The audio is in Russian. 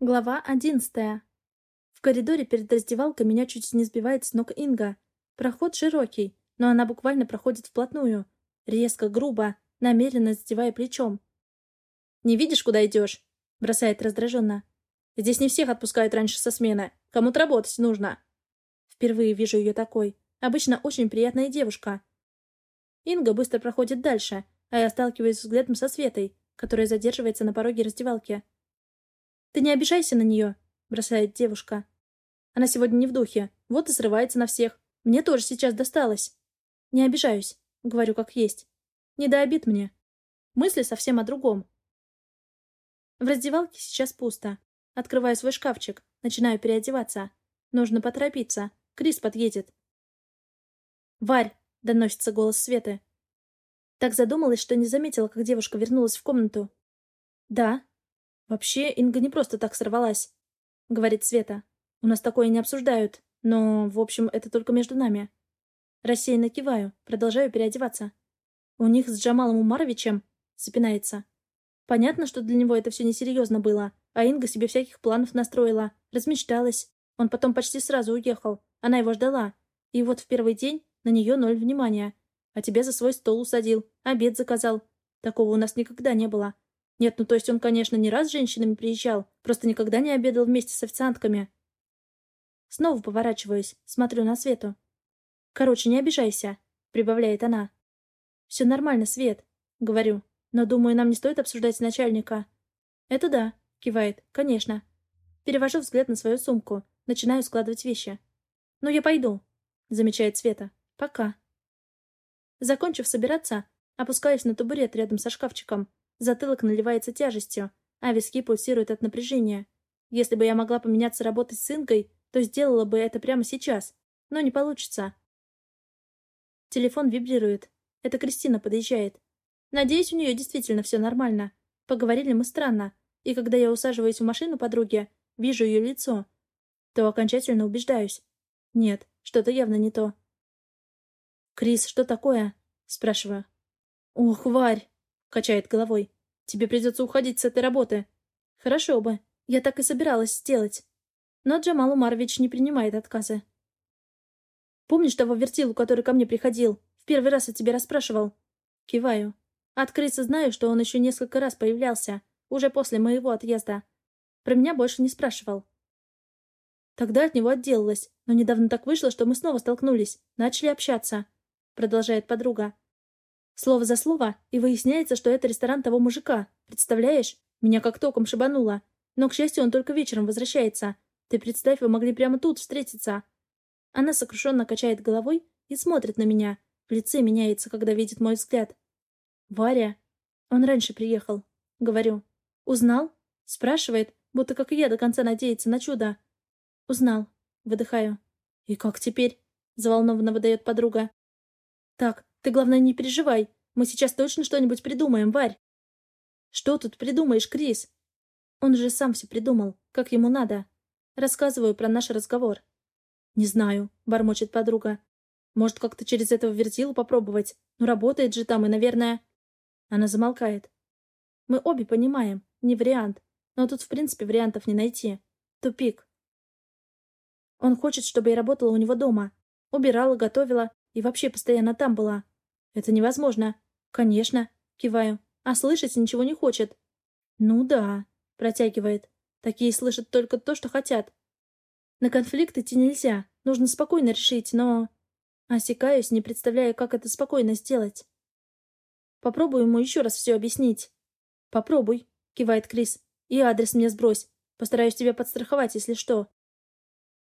Глава одиннадцатая. В коридоре перед раздевалкой меня чуть не сбивает с ног Инга. Проход широкий, но она буквально проходит вплотную. Резко, грубо, намеренно задевая плечом. «Не видишь, куда идешь?» — бросает раздраженно. «Здесь не всех отпускают раньше со смены. Кому-то работать нужно». Впервые вижу ее такой. Обычно очень приятная девушка. Инга быстро проходит дальше, а я сталкиваюсь взглядом со Светой, которая задерживается на пороге раздевалки. «Ты не обижайся на нее», — бросает девушка. «Она сегодня не в духе, вот и срывается на всех. Мне тоже сейчас досталось». «Не обижаюсь», — говорю как есть. «Не до обид мне. Мысли совсем о другом». В раздевалке сейчас пусто. Открываю свой шкафчик, начинаю переодеваться. Нужно поторопиться. Крис подъедет. «Варь!» — доносится голос Светы. Так задумалась, что не заметила, как девушка вернулась в комнату. «Да», «Вообще, Инга не просто так сорвалась», — говорит Света. «У нас такое не обсуждают, но, в общем, это только между нами». Рассеянно киваю, продолжаю переодеваться. «У них с Джамалом Умаровичем...» — запинается. Понятно, что для него это все несерьезно было, а Инга себе всяких планов настроила, размечталась. Он потом почти сразу уехал, она его ждала. И вот в первый день на нее ноль внимания. А тебя за свой стол усадил, обед заказал. Такого у нас никогда не было. Нет, ну то есть он, конечно, не раз с женщинами приезжал, просто никогда не обедал вместе с официантками. Снова поворачиваюсь, смотрю на Свету. «Короче, не обижайся», — прибавляет она. «Все нормально, Свет», — говорю, «но, думаю, нам не стоит обсуждать начальника». «Это да», — кивает, «конечно». Перевожу взгляд на свою сумку, начинаю складывать вещи. «Ну, я пойду», — замечает Света. «Пока». Закончив собираться, опускаюсь на табурет рядом со шкафчиком, Затылок наливается тяжестью, а виски пульсируют от напряжения. Если бы я могла поменяться работать с Инкой, то сделала бы это прямо сейчас. Но не получится. Телефон вибрирует. Это Кристина подъезжает. Надеюсь, у нее действительно все нормально. Поговорили мы странно. И когда я усаживаюсь в машину подруги, вижу ее лицо, то окончательно убеждаюсь. Нет, что-то явно не то. «Крис, что такое?» — спрашиваю. «Ох, Варь!» Качает головой. Тебе придется уходить с этой работы. Хорошо бы. Я так и собиралась сделать. Но Джамал Умарович не принимает отказа. Помнишь того вертилу, который ко мне приходил? В первый раз я тебя расспрашивал. Киваю. Открыться знаю, что он еще несколько раз появлялся. Уже после моего отъезда. Про меня больше не спрашивал. Тогда от него отделалась, но недавно так вышло, что мы снова столкнулись, начали общаться. Продолжает подруга. Слово за слово, и выясняется, что это ресторан того мужика. Представляешь? Меня как током шибануло. Но, к счастью, он только вечером возвращается. Ты представь, вы могли прямо тут встретиться. Она сокрушенно качает головой и смотрит на меня. В лице меняется, когда видит мой взгляд. «Варя?» Он раньше приехал. Говорю. «Узнал?» Спрашивает, будто как и я до конца надеется на чудо. «Узнал». Выдыхаю. «И как теперь?» Заволнованно выдает подруга. «Так, ты, главное, не переживай. Мы сейчас точно что-нибудь придумаем, Варь. Что тут придумаешь, Крис? Он же сам все придумал, как ему надо. Рассказываю про наш разговор. Не знаю, бормочет подруга. Может, как-то через этого вертилу попробовать? Ну, работает же там, и, наверное... Она замолкает. Мы обе понимаем, не вариант. Но тут, в принципе, вариантов не найти. Тупик. Он хочет, чтобы я работала у него дома. Убирала, готовила и вообще постоянно там была. «Это невозможно». «Конечно», — киваю. «А слышать ничего не хочет». «Ну да», — протягивает. «Такие слышат только то, что хотят». «На конфликт идти нельзя. Нужно спокойно решить, но...» Осекаюсь, не представляя, как это спокойно сделать. Попробую ему еще раз все объяснить. «Попробуй», — кивает Крис. «И адрес мне сбрось. Постараюсь тебя подстраховать, если что».